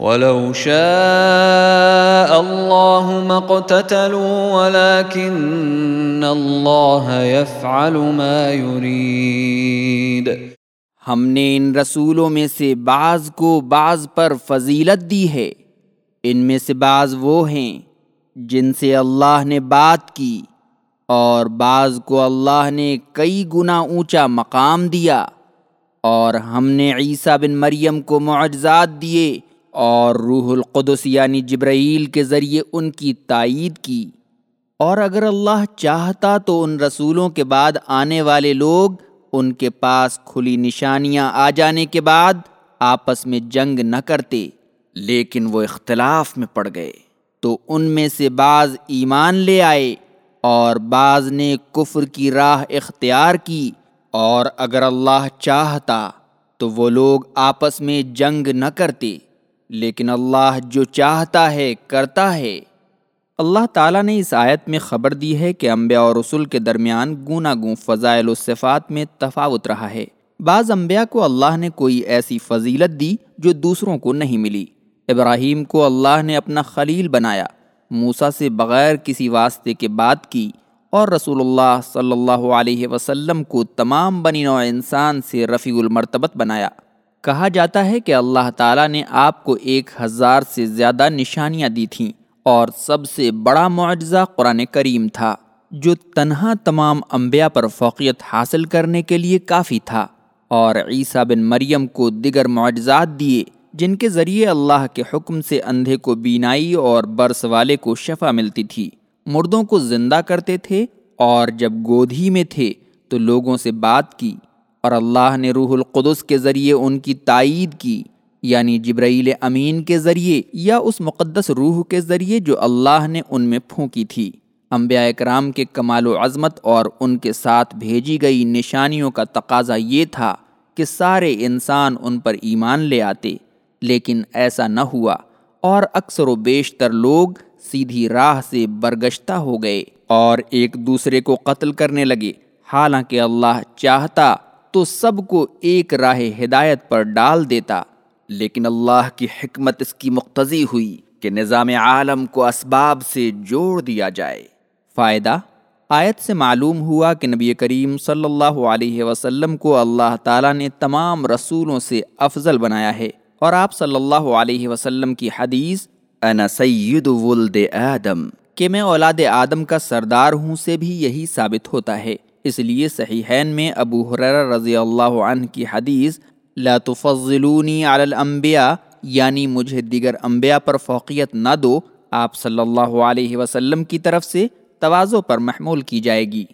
ولو شاء الله ما اقتتلوا ولكن الله يفعل ما يريد. ہم نے ان رسولوں میں سے بعض کو بعض پر فضیلت دی ہے۔ ان میں سے بعض وہ ہیں جن سے اللہ نے بات کی اور بعض کو اللہ نے کئی گنا اونچا مقام دیا اور ہم نے عیسیٰ بن مریم کو معجزات دیے اور روح القدس یعنی جبرائیل کے ذریعے ان کی تائید کی۔ اور اگر اللہ چاہتا تو ان رسولوں کے بعد آنے والے لوگ ان کے پاس کھلی نشانیاں آ جانے کے بعد آپس میں جنگ نہ کرتے، لیکن وہ اختلاف میں پڑ گئے۔ تو ان میں سے بعض ایمان لے آئے اور بعض نے کفر کی راہ اختیار کی۔ اور اگر اللہ چاہتا تو وہ لوگ آپس میں جنگ نہ کرتے۔ لیکن اللہ جو چاہتا ہے، کرتا ہے۔ اللہ تعالیٰ نے اس آیت میں خبر دی ہے کہ انبیاء اور رسول کے درمیان گونا گوں فضائل و صفات میں تفاوت رہا ہے۔ بعض انبیاء کو اللہ نے کوئی ایسی فضیلت دی جو دوسروں کو نہیں ملی۔ ابراہیم کو اللہ نے اپنا خلیل بنایا۔ موسا سے بغیر کسی واسطے کے بات کی۔ اور رسول اللہ صلی اللہ علیہ وسلم کو تمام بنی نوع انسان سے رفیع المرتبت بنایا۔ کہا جاتا ہے کہ اللہ تعالیٰ نے آپ کو ایک ہزار سے زیادہ نشانیاں دی تھیں اور سب سے بڑا معجزہ قرآن کریم تھا، جو تنہا تمام انبیاء پر فوقیت حاصل کرنے کے لیے کافی تھا۔ اور عیسیٰ بن مریم کو دیگر معجزات دیے، جن کے ذریعے اللہ کے حکم سے اندھے کو بینائی اور برس والے کو شفا ملتی تھی۔ مردوں کو زندہ کرتے تھے اور جب گودھی میں تھے تو لوگوں سے بات کی۔ اور اللہ نے روح القدس کے ذریعے ان کی تائید کی یعنی جبرائیل امین کے ذریعے یا اس مقدس روح کے ذریعے جو اللہ نے ان میں پھونکی تھی۔ انبیاء اکرام کے کمال و عظمت اور ان کے ساتھ بھیجی گئی نشانیوں کا تقاضا یہ تھا کہ سارے انسان ان پر ایمان لے آتے، لیکن ایسا نہ ہوا اور اکثر و بیشتر لوگ سیدھی راہ سے برگشتہ ہو گئے اور ایک دوسرے کو قتل کرنے لگے۔ حالانکہ اللہ چاہتا تو سب کو ایک راہ ہدایت پر ڈال دیتا، لیکن اللہ کی حکمت اس کی مقتضی ہوئی کہ نظام عالم کو اسباب سے جوڑ دیا جائے۔ فائدہ، آیت سے معلوم ہوا کہ نبی کریم صلی اللہ علیہ وسلم کو اللہ تعالیٰ نے تمام رسولوں سے افضل بنایا ہے۔ اور آپ صلی اللہ علیہ وسلم کی حدیث، انا سید ولد آدم، کہ میں اولاد آدم کا سردار ہوں سے بھی یہی ثابت ہوتا ہے۔ اس لیے صحیحین میں ابو حرر رضی اللہ عنہ کی حدیث، لا تفضلونی علی الانبیاء یعنی مجھے دیگر انبیاء پر فوقیت نہ دو، آپ صلی اللہ علیہ وسلم کی طرف سے توازوں پر محمول کی جائے گی۔